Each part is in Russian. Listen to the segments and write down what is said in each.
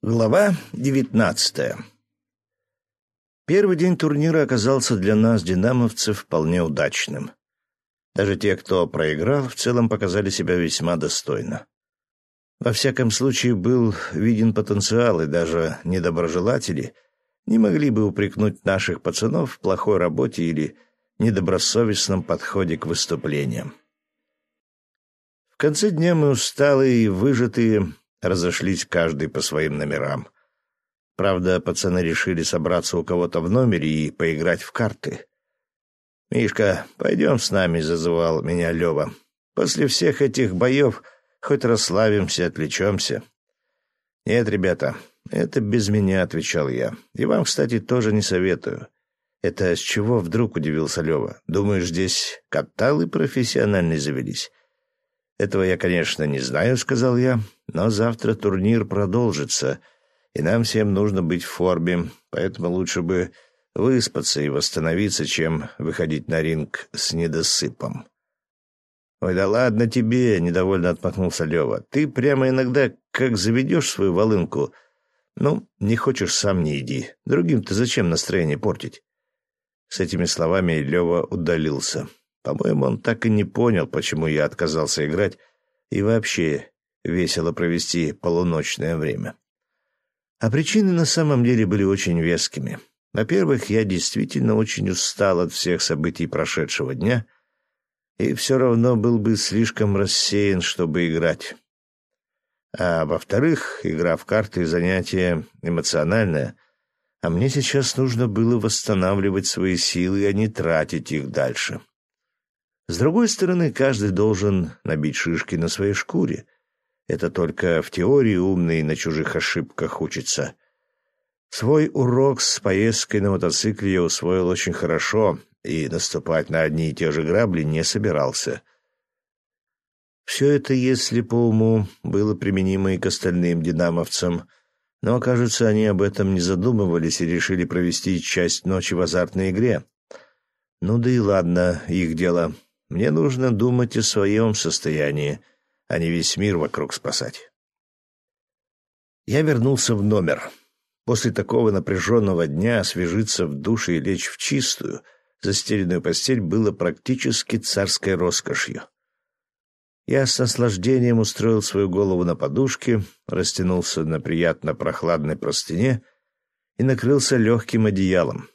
Глава девятнадцатая Первый день турнира оказался для нас, динамовцев, вполне удачным. Даже те, кто проиграл, в целом показали себя весьма достойно. Во всяком случае, был виден потенциал, и даже недоброжелатели не могли бы упрекнуть наших пацанов в плохой работе или недобросовестном подходе к выступлениям. В конце дня мы усталые и выжатые разошлись каждый по своим номерам. Правда, пацаны решили собраться у кого-то в номере и поиграть в карты. «Мишка, пойдем с нами», — зазывал меня Лева. «После всех этих боев хоть расслабимся, отвлечемся». «Нет, ребята, это без меня», — отвечал я. «И вам, кстати, тоже не советую». «Это с чего вдруг?» — удивился Лева. «Думаешь, здесь каталы профессиональные завелись?» «Этого я, конечно, не знаю», — сказал я, «но завтра турнир продолжится, и нам всем нужно быть в форме, поэтому лучше бы выспаться и восстановиться, чем выходить на ринг с недосыпом». «Ой, да ладно тебе!» — недовольно отмахнулся Лева. «Ты прямо иногда как заведешь свою волынку. Ну, не хочешь, сам не иди. Другим-то зачем настроение портить?» С этими словами Лева удалился. По-моему, он так и не понял, почему я отказался играть и вообще весело провести полуночное время. А причины на самом деле были очень вескими. Во-первых, я действительно очень устал от всех событий прошедшего дня и все равно был бы слишком рассеян, чтобы играть. А во-вторых, игра в карты — занятие эмоциональное, а мне сейчас нужно было восстанавливать свои силы, а не тратить их дальше. С другой стороны, каждый должен набить шишки на своей шкуре. Это только в теории умный на чужих ошибках учится. Свой урок с поездкой на мотоцикле я усвоил очень хорошо и наступать на одни и те же грабли не собирался. Все это, если по уму, было применимо и к остальным динамовцам, но, кажется, они об этом не задумывались и решили провести часть ночи в азартной игре. Ну да и ладно, их дело. Мне нужно думать о своем состоянии, а не весь мир вокруг спасать. Я вернулся в номер. После такого напряженного дня освежиться в душе и лечь в чистую, застеленную постель было практически царской роскошью. Я с наслаждением устроил свою голову на подушке, растянулся на приятно прохладной простыне и накрылся легким одеялом.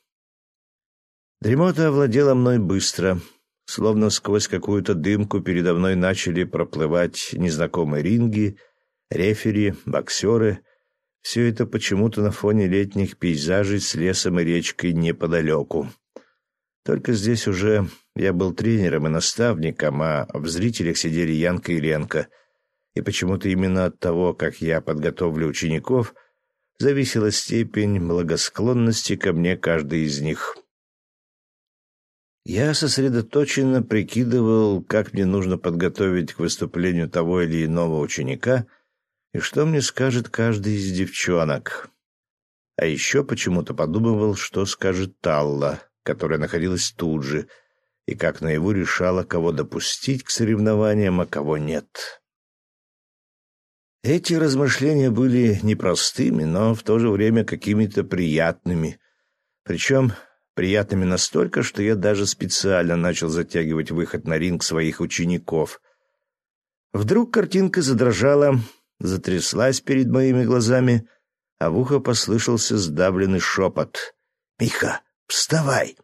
Дремота овладела мной быстро — Словно сквозь какую-то дымку передо мной начали проплывать незнакомые ринги, рефери, боксеры. Все это почему-то на фоне летних пейзажей с лесом и речкой неподалеку. Только здесь уже я был тренером и наставником, а в зрителях сидели Янка и Ленка. И почему-то именно от того, как я подготовлю учеников, зависела степень благосклонности ко мне каждой из них. Я сосредоточенно прикидывал, как мне нужно подготовить к выступлению того или иного ученика и что мне скажет каждый из девчонок. А еще почему-то подумывал, что скажет Талла, которая находилась тут же, и как на его решала, кого допустить к соревнованиям, а кого нет. Эти размышления были непростыми, но в то же время какими-то приятными. Причем приятными настолько, что я даже специально начал затягивать выход на ринг своих учеников. Вдруг картинка задрожала, затряслась перед моими глазами, а в ухо послышался сдавленный шепот. «Миха, вставай!»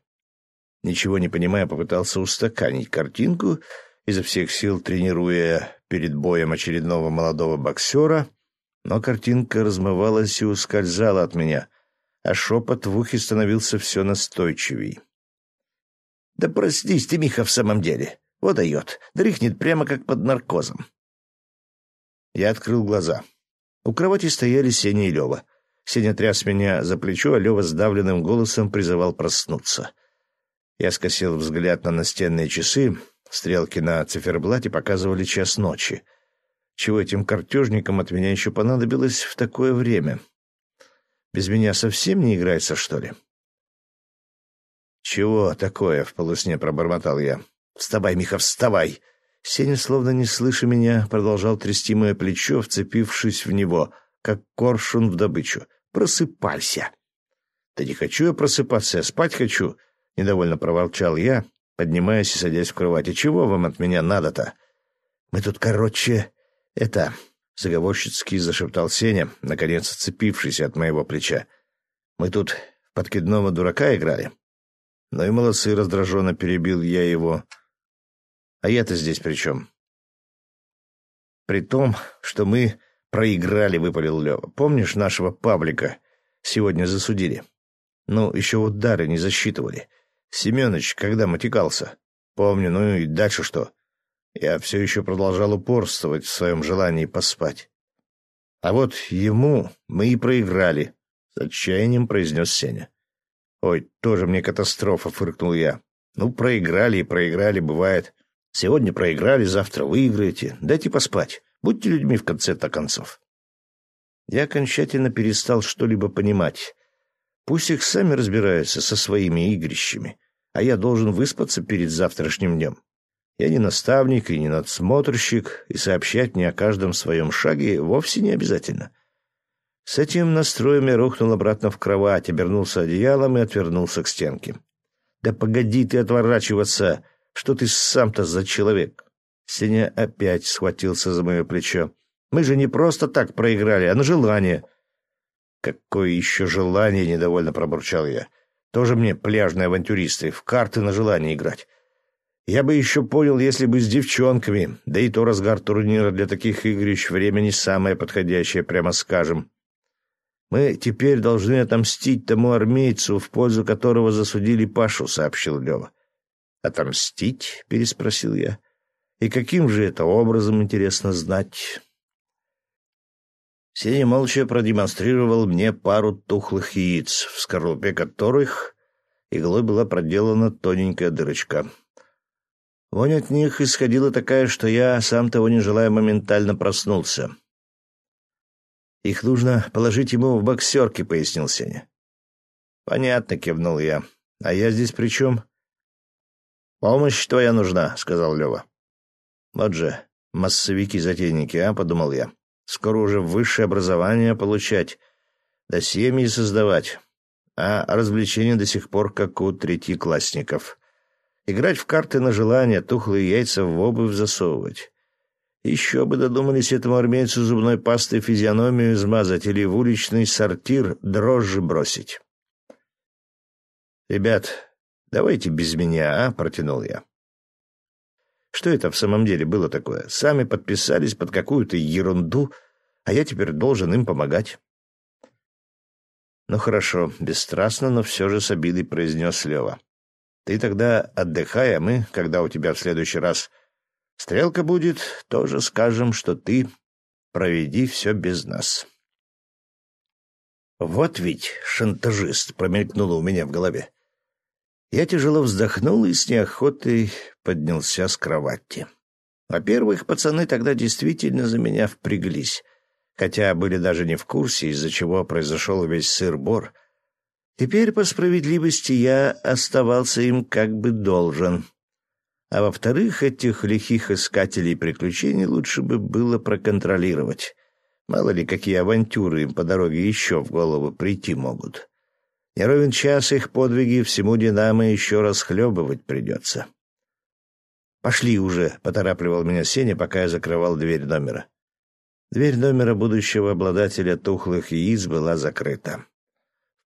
Ничего не понимая, попытался устаканить картинку, изо всех сил тренируя перед боем очередного молодого боксера, но картинка размывалась и ускользала от меня — а шепот в ухе становился все настойчивей. «Да простись ты, Миха, в самом деле. Вот дает. Дрыхнет прямо как под наркозом». Я открыл глаза. У кровати стояли Сеня и Лева. Сеня тряс меня за плечо, а Лева сдавленным голосом призывал проснуться. Я скосил взгляд на настенные часы. Стрелки на циферблате показывали час ночи. Чего этим картежникам от меня еще понадобилось в такое время? Без меня совсем не играется, что ли?» «Чего такое?» — в полусне пробормотал я. «Вставай, Миха, вставай!» Сеня, словно не слыша меня, продолжал трясти мое плечо, вцепившись в него. как коршун в добычу. Просыпайся. Да не хочу я просыпаться, я спать хочу, — недовольно проворчал я, поднимаясь и садясь в кровати. Чего вам от меня надо-то? Мы тут, короче, это... Заговорщицки зашептал Сеня, наконец отцепившись от моего плеча. Мы тут в подкидного дурака играли. Ну и молодцы, раздраженно перебил я его. А я-то здесь при чем? При том, что мы проиграли, выпалил Лева. Помнишь нашего Павлика? Сегодня засудили. Ну, еще вот дары не засчитывали. Семенович, когда мотикался? Помню, ну и дальше что? Я все еще продолжал упорствовать в своем желании поспать. А вот ему мы и проиграли, — с отчаянием произнес Сеня. Ой, тоже мне катастрофа, — фыркнул я. Ну, проиграли и проиграли, бывает. Сегодня проиграли, завтра выиграете. Дайте поспать. Будьте людьми в конце-то концов. Я окончательно перестал что-либо понимать. Пусть их сами разбираются со своими игрищами, а я должен выспаться перед завтрашним днем. Я не наставник и не надсмотрщик, и сообщать мне о каждом своем шаге вовсе не обязательно. С этим настроем я рухнул обратно в кровать, обернулся одеялом и отвернулся к стенке. «Да погоди ты отворачиваться! Что ты сам-то за человек?» Сеня опять схватился за мое плечо. «Мы же не просто так проиграли, а на желание». «Какое еще желание?» — недовольно пробурчал я. «Тоже мне пляжные авантюристы, в карты на желание играть. Я бы еще понял, если бы с девчонками, да и то разгар турнира для таких игрищ время не самое подходящее, прямо скажем. Мы теперь должны отомстить тому армейцу, в пользу которого засудили Пашу, — сообщил Лева. «Отомстить?» — переспросил я. «И каким же это образом, интересно знать?» Сеня молча продемонстрировал мне пару тухлых яиц, в скорлупе которых иглой была проделана тоненькая дырочка. Вонь от них исходила такая, что я, сам того не желая, моментально проснулся. «Их нужно положить ему в боксерки», — пояснил Сеня. «Понятно», — кивнул я. «А я здесь при чем?» «Помощь твоя нужна», — сказал Лева. «Вот же, массовики-затейники, а?» — подумал я. «Скоро уже высшее образование получать, да семьи создавать, а развлечения до сих пор как у третьеклассников. Играть в карты на желание, тухлые яйца в обувь засовывать». Еще бы додумались этому армейцу зубной пастой физиономию измазать или в уличный сортир дрожжи бросить. «Ребят, давайте без меня, а?» — протянул я. Что это в самом деле было такое? Сами подписались под какую-то ерунду, а я теперь должен им помогать. «Ну хорошо», — бесстрастно, но все же с обидой произнес Лева. «Ты тогда отдыхай, а мы, когда у тебя в следующий раз Стрелка будет, тоже скажем, что ты проведи все без нас. Вот ведь шантажист промелькнуло у меня в голове. Я тяжело вздохнул и с неохотой поднялся с кровати. Во-первых, пацаны тогда действительно за меня впряглись, хотя были даже не в курсе, из-за чего произошел весь сыр-бор. Теперь, по справедливости, я оставался им как бы должен — а во-вторых, этих лихих искателей приключений лучше бы было проконтролировать. Мало ли, какие авантюры им по дороге еще в голову прийти могут. Не ровен час их подвиги всему «Динамо» еще расхлебывать придется. «Пошли уже», — поторапливал меня Сеня, пока я закрывал дверь номера. Дверь номера будущего обладателя тухлых яиц была закрыта.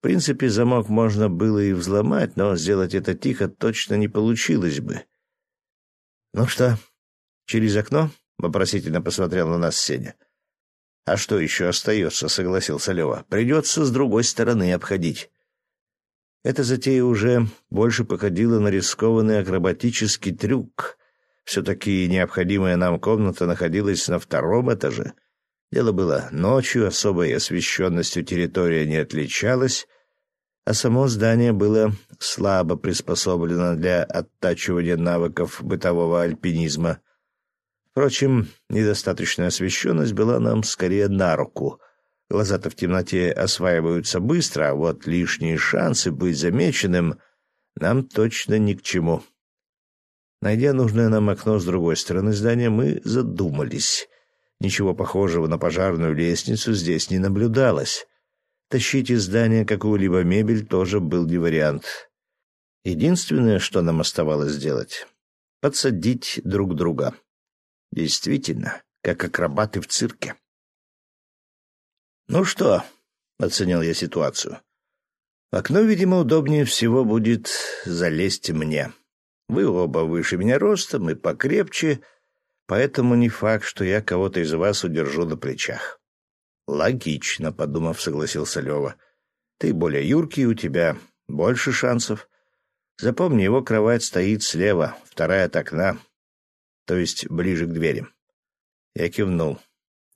В принципе, замок можно было и взломать, но сделать это тихо точно не получилось бы. «Ну что, через окно?» — вопросительно посмотрел на нас Сеня. «А что еще остается?» — согласился Лева. «Придется с другой стороны обходить». Эта затея уже больше походила на рискованный акробатический трюк. Все-таки необходимая нам комната находилась на втором этаже. Дело было ночью, особой освещенностью территория не отличалась, а само здание было слабо приспособлено для оттачивания навыков бытового альпинизма. Впрочем, недостаточная освещенность была нам скорее на руку. Глаза-то в темноте осваиваются быстро, а вот лишние шансы быть замеченным нам точно ни к чему. Найдя нужное нам окно с другой стороны здания, мы задумались. Ничего похожего на пожарную лестницу здесь не наблюдалось. Тащить из здания какую-либо мебель тоже был не вариант. Единственное, что нам оставалось сделать — подсадить друг друга. Действительно, как акробаты в цирке. «Ну что?» — оценил я ситуацию. «В окно, видимо, удобнее всего будет залезть мне. Вы оба выше меня ростом и покрепче, поэтому не факт, что я кого-то из вас удержу на плечах». «Логично», — подумав, согласился Лева. «Ты более юркий, у тебя больше шансов. Запомни, его кровать стоит слева, вторая от окна, то есть ближе к двери». Я кивнул.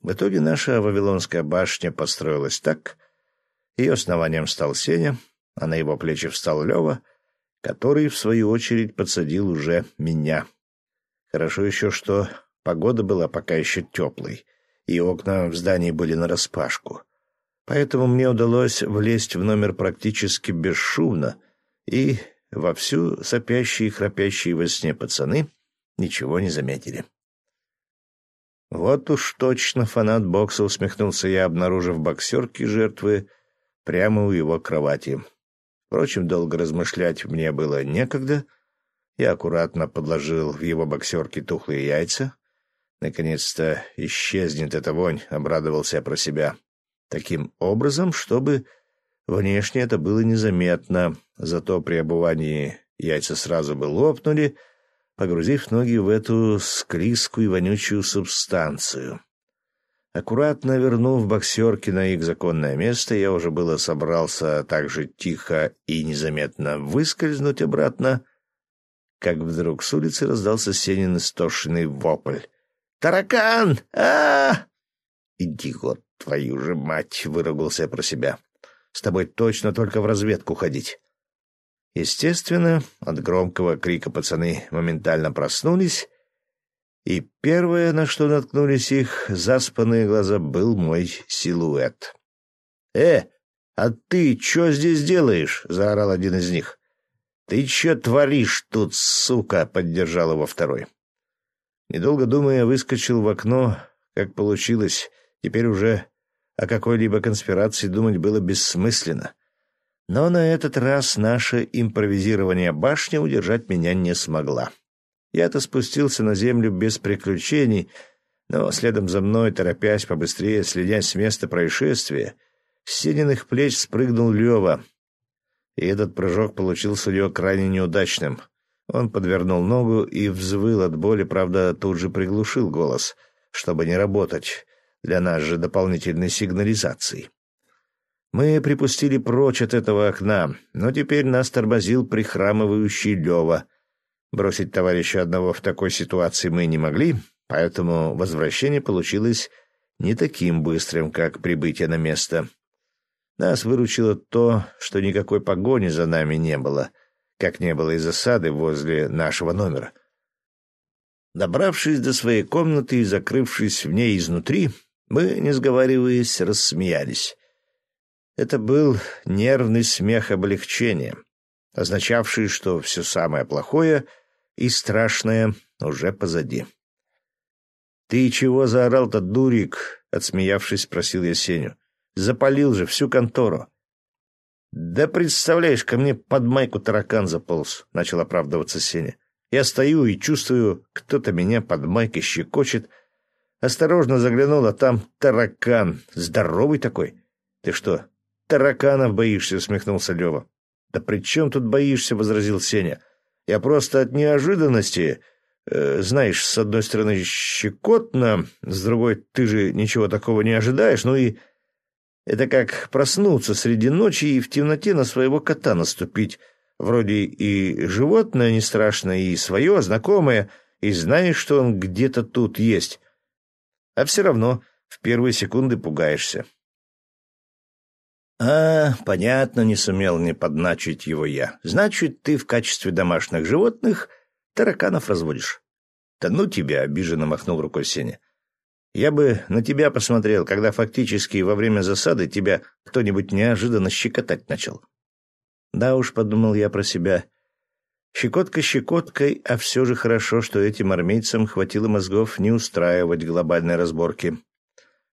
В итоге наша Вавилонская башня построилась так. Ее основанием стал Сеня, а на его плечи встал Лева, который, в свою очередь, подсадил уже меня. Хорошо еще, что погода была пока еще теплой, и окна в здании были нараспашку. Поэтому мне удалось влезть в номер практически бесшумно, и вовсю сопящие и храпящие во сне пацаны ничего не заметили. Вот уж точно фанат бокса усмехнулся я, обнаружив боксерки жертвы прямо у его кровати. Впрочем, долго размышлять мне было некогда. Я аккуратно подложил в его боксерки тухлые яйца. Наконец-то исчезнет эта вонь, обрадовался я про себя. Таким образом, чтобы внешне это было незаметно, зато при обувании яйца сразу бы лопнули — погрузив ноги в эту склизкую и вонючую субстанцию. Аккуратно вернув боксерки на их законное место, я уже было собрался так же тихо и незаметно выскользнуть обратно, как вдруг с улицы раздался Сенин истошенный вопль. «Таракан! а, «Идиот, твою же мать!» — выругался про себя. «С тобой точно только в разведку ходить. Естественно, от громкого крика пацаны моментально проснулись, и первое, на что наткнулись их заспанные глаза, был мой силуэт. «Э, а ты что здесь делаешь?» — заорал один из них. «Ты что творишь тут, сука?» — поддержал его второй. Недолго думая, выскочил в окно, как получилось. Теперь уже о какой-либо конспирации думать было бессмысленно. Но на этот раз наше импровизирование башни удержать меня не смогла. Я-то спустился на землю без приключений, но следом за мной, торопясь побыстрее, следя с места происшествия, с синенных плеч спрыгнул Лева. И этот прыжок получился у него крайне неудачным. Он подвернул ногу и взвыл от боли, правда, тут же приглушил голос, чтобы не работать для нас же дополнительной сигнализации. Мы припустили прочь от этого окна, но теперь нас тормозил прихрамывающий Лева. Бросить товарища одного в такой ситуации мы не могли, поэтому возвращение получилось не таким быстрым, как прибытие на место. Нас выручило то, что никакой погони за нами не было, как не было и засады возле нашего номера. Добравшись до своей комнаты и закрывшись в ней изнутри, мы, не сговариваясь, рассмеялись. Это был нервный смех облегчения, означавший, что все самое плохое и страшное уже позади. «Ты чего заорал-то, дурик?» — отсмеявшись, спросил я Сеню. «Запалил же всю контору». «Да представляешь, ко мне под майку таракан заполз», — начал оправдываться Сеня. «Я стою и чувствую, кто-то меня под майкой щекочет. Осторожно заглянул, а там таракан, здоровый такой. Ты что, тараканов боишься?» — усмехнулся Лева. «Да при чем тут боишься?» — возразил Сеня. «Я просто от неожиданности...» э, знаешь, с одной стороны щекотно, с другой ты же ничего такого не ожидаешь, ну и это как проснуться среди ночи и в темноте на своего кота наступить. Вроде и животное не страшно, и свое, знакомое, и знаешь, что он где-то тут есть. А все равно в первые секунды пугаешься. «А, понятно, не сумел не подначить его я. Значит, ты в качестве домашних животных тараканов разводишь». «Да ну тебя!» — обиженно махнул рукой Сеня. «Я бы на тебя посмотрел, когда фактически во время засады тебя кто-нибудь неожиданно щекотать начал». «Да уж», — подумал я про себя, Щекотка щекоткой, а все же хорошо, что этим армейцам хватило мозгов не устраивать глобальной разборки.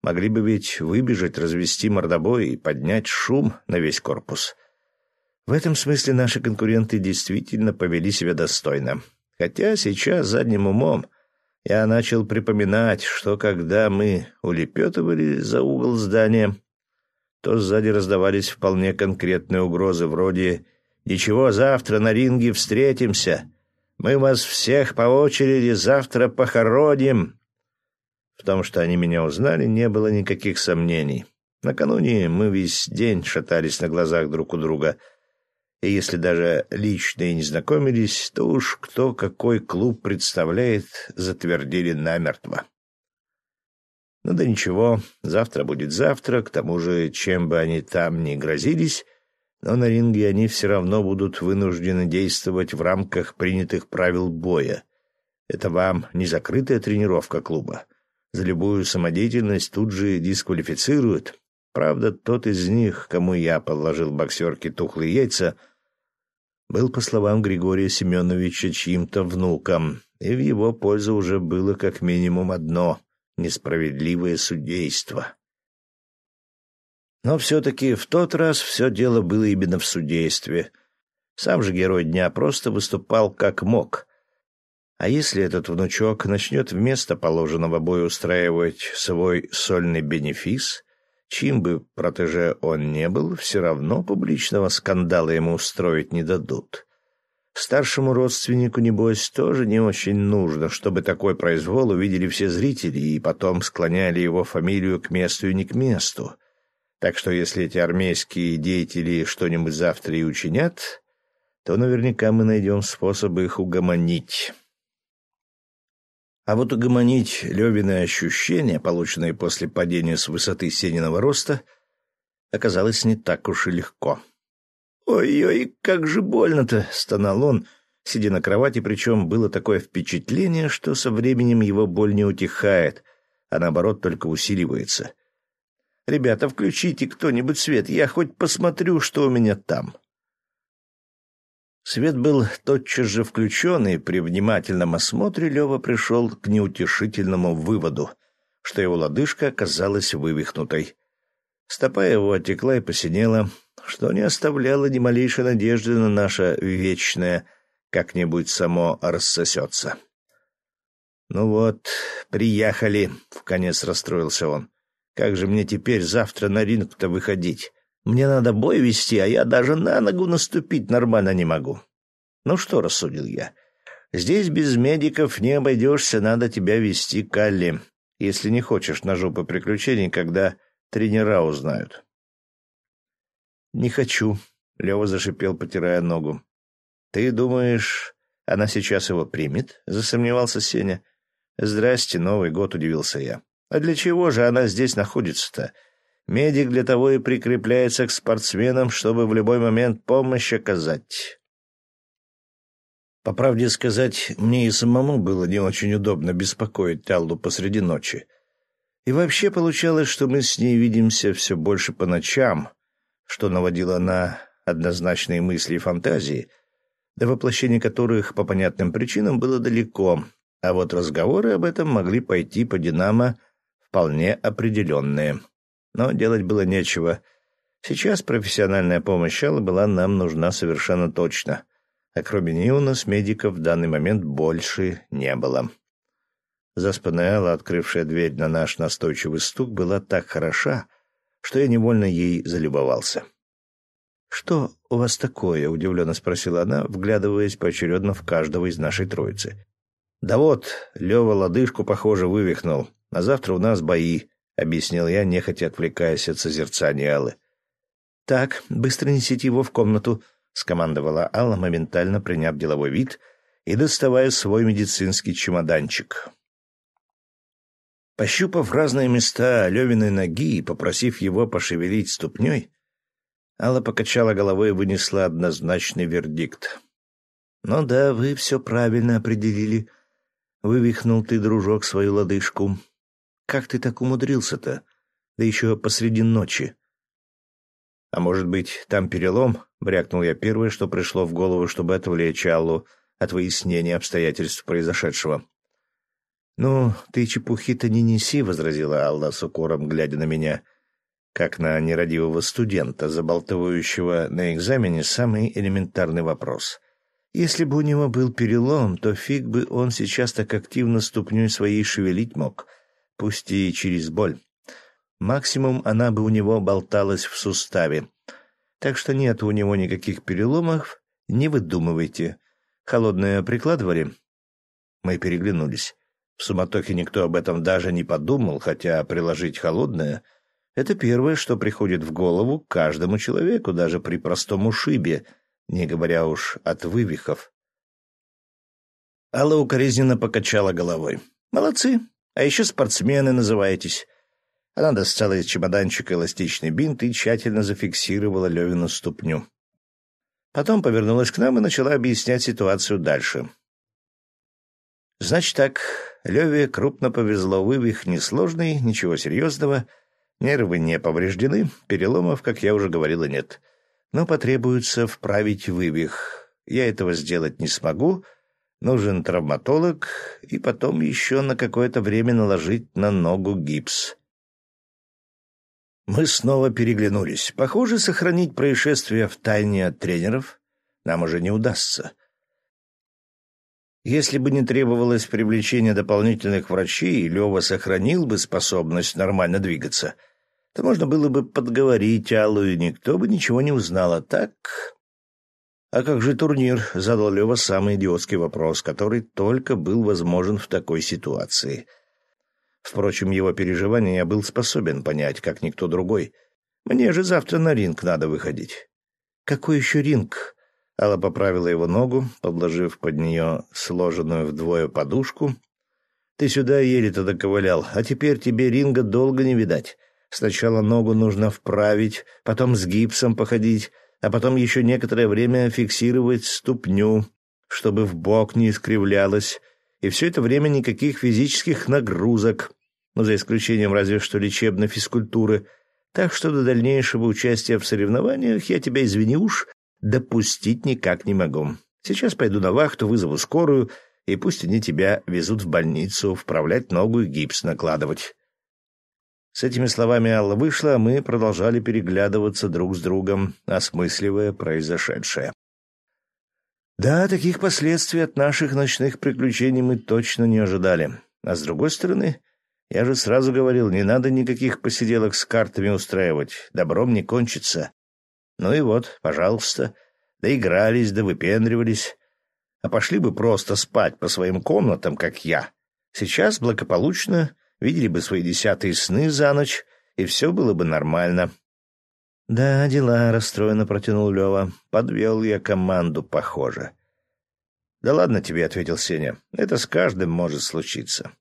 Могли бы ведь выбежать, развести мордобой и поднять шум на весь корпус. В этом смысле наши конкуренты действительно повели себя достойно. Хотя сейчас задним умом я начал припоминать, что когда мы улепетывали за угол здания, то сзади раздавались вполне конкретные угрозы вроде «Ничего, завтра на ринге встретимся. Мы вас всех по очереди завтра похороним». В том, что они меня узнали, не было никаких сомнений. Накануне мы весь день шатались на глазах друг у друга — и если даже лично и не знакомились, то уж кто какой клуб представляет, затвердили намертво. Ну да ничего, завтра будет завтра, к тому же, чем бы они там ни грозились, но на ринге они все равно будут вынуждены действовать в рамках принятых правил боя. Это вам не закрытая тренировка клуба. За любую самодеятельность тут же дисквалифицируют. Правда, тот из них, кому я подложил боксерке тухлые яйца — был, по словам Григория Семеновича, чьим-то внуком, и в его пользу уже было как минимум одно — несправедливое судейство. Но все-таки в тот раз все дело было именно в судействе. Сам же герой дня просто выступал как мог. А если этот внучок начнет вместо положенного боя устраивать свой сольный бенефис — Чьим бы протеже он не был, все равно публичного скандала ему устроить не дадут. Старшему родственнику, небось, тоже не очень нужно, чтобы такой произвол увидели все зрители и потом склоняли его фамилию к месту и не к месту. Так что если эти армейские деятели что-нибудь завтра и учинят, то наверняка мы найдем способ их угомонить. А вот угомонить Левины ощущения, полученные после падения с высоты Сениного роста, оказалось не так уж и легко. «Ой-ой, как же больно-то!» — стонал он, сидя на кровати, причем было такое впечатление, что со временем его боль не утихает, а наоборот только усиливается. «Ребята, включите кто-нибудь свет, я хоть посмотрю, что у меня там». Свет был тотчас же включен, и при внимательном осмотре Лева пришел к неутешительному выводу, что его лодыжка оказалась вывихнутой. Стопа его отекла и посинела, что не оставляло ни малейшей надежды на наше вечное как-нибудь само рассосется. «Ну вот, приехали», — вконец расстроился он. «Как же мне теперь завтра на ринг-то выходить? Мне надо бой вести, а я даже на ногу наступить нормально не могу. Ну что, рассудил я, здесь без медиков не обойдешься, надо тебя вести к Алле, если не хочешь на жопу приключений, когда тренера узнают. Не хочу, Лева зашипел, потирая ногу. Ты думаешь, она сейчас его примет? Засомневался Сеня. Здрасте, Новый год, удивился я. А для чего же она здесь находится-то? Медик для того и прикрепляется к спортсменам, чтобы в любой момент помощь оказать. По правде сказать, мне и самому было не очень удобно беспокоить Таллу посреди ночи. И вообще получалось, что мы с ней видимся все больше по ночам, что наводило на однозначные мысли и фантазии, до воплощения которых по понятным причинам было далеко, а вот разговоры об этом могли пойти по «Динамо» вполне определенные. Но делать было нечего. Сейчас профессиональная помощь Аллы была нам нужна совершенно точно. А кроме нее у нас медиков в данный момент больше не было. Заспанная Алла, открывшая дверь на наш настойчивый стук, была так хороша, что я невольно ей залюбовался. «Что у вас такое?» — удивленно спросила она, вглядываясь поочередно в каждого из нашей троицы. «Да вот, Лева лодыжку, похоже, вывихнул. А завтра у нас бои. — объяснил я, нехотя отвлекаясь от созерцания Аллы. «Так, быстро несите его в комнату», — скомандовала Алла, моментально приняв деловой вид и доставая свой медицинский чемоданчик. Пощупав разные места Левиной ноги и попросив его пошевелить ступней, Алла покачала головой и вынесла однозначный вердикт. «Ну да, вы все правильно определили. Вывихнул ты, дружок, свою лодыжку. Как ты так умудрился-то? Да еще посреди ночи. «А может быть, там перелом?» — брякнул я первое, что пришло в голову, чтобы отвлечь Аллу от выяснения обстоятельств произошедшего. «Ну, ты чепухи-то не неси», — возразила Алла с укором, глядя на меня, как на нерадивого студента, забалтывающего на экзамене самый элементарный вопрос. Если бы у него был перелом, то фиг бы он сейчас так активно ступней своей шевелить мог, пусть и через боль. Максимум она бы у него болталась в суставе. Так что нет у него никаких переломов, не выдумывайте. Холодное прикладывали? Мы переглянулись. В суматохе никто об этом даже не подумал, хотя приложить холодное — это первое, что приходит в голову каждому человеку, даже при простом ушибе, не говоря уж от вывихов. Алла укоризненно покачала головой. «Молодцы. А еще спортсмены называетесь. Она достала из чемоданчика эластичный бинт и тщательно зафиксировала Левину ступню. Потом повернулась к нам и начала объяснять ситуацию дальше. Значит так, Леве крупно повезло, вывих несложный, ничего серьезного, нервы не повреждены, переломов, как я уже говорила, нет. Но потребуется вправить вывих. Я этого сделать не смогу, нужен травматолог, и потом еще на какое-то время наложить на ногу гипс. Мы снова переглянулись. Похоже, сохранить происшествие в тайне от тренеров нам уже не удастся. Если бы не требовалось привлечение дополнительных врачей, Лева сохранил бы способность нормально двигаться, то можно было бы подговорить Аллу, и никто бы ничего не узнал. А так... «А как же турнир?» — задал Лева самый идиотский вопрос, который только был возможен в такой ситуации — Впрочем, его переживания я был способен понять, как никто другой. Мне же завтра на ринг надо выходить. «Какой еще ринг?» Алла поправила его ногу, подложив под нее сложенную вдвое подушку. «Ты сюда еле-то доковылял, а теперь тебе ринга долго не видать. Сначала ногу нужно вправить, потом с гипсом походить, а потом еще некоторое время фиксировать ступню, чтобы в бок не искривлялась, и все это время никаких физических нагрузок, ну, за исключением разве что лечебной физкультуры. Так что до дальнейшего участия в соревнованиях я тебя, извини уж, допустить никак не могу. Сейчас пойду на вахту, вызову скорую, и пусть они тебя везут в больницу, вправлять ногу и гипс накладывать. С этими словами Алла вышла, а мы продолжали переглядываться друг с другом, осмысливая произошедшее. Да, таких последствий от наших ночных приключений мы точно не ожидали. А с другой стороны, я же сразу говорил, не надо никаких посиделок с картами устраивать, добром не кончится. Ну и вот, пожалуйста, доигрались, да выпендривались. А пошли бы просто спать по своим комнатам, как я. Сейчас благополучно видели бы свои десятые сны за ночь, и все было бы нормально. — Да, дела, — расстроенно протянул Лева. Подвел я команду, похоже. — Да ладно тебе, — ответил Сеня. — Это с каждым может случиться.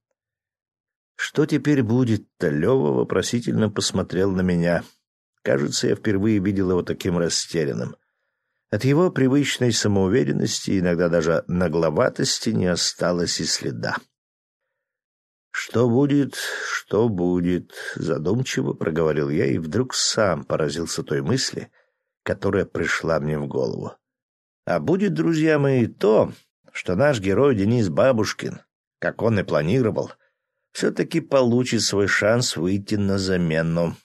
Что теперь будет-то? Лева вопросительно посмотрел на меня. Кажется, я впервые видел его таким растерянным. От его привычной самоуверенности, иногда даже нагловатости, не осталось и следа. «Что будет, что будет?» — задумчиво проговорил я и вдруг сам поразился той мысли, которая пришла мне в голову. «А будет, друзья мои, то, что наш герой Денис Бабушкин, как он и планировал, все-таки получит свой шанс выйти на замену.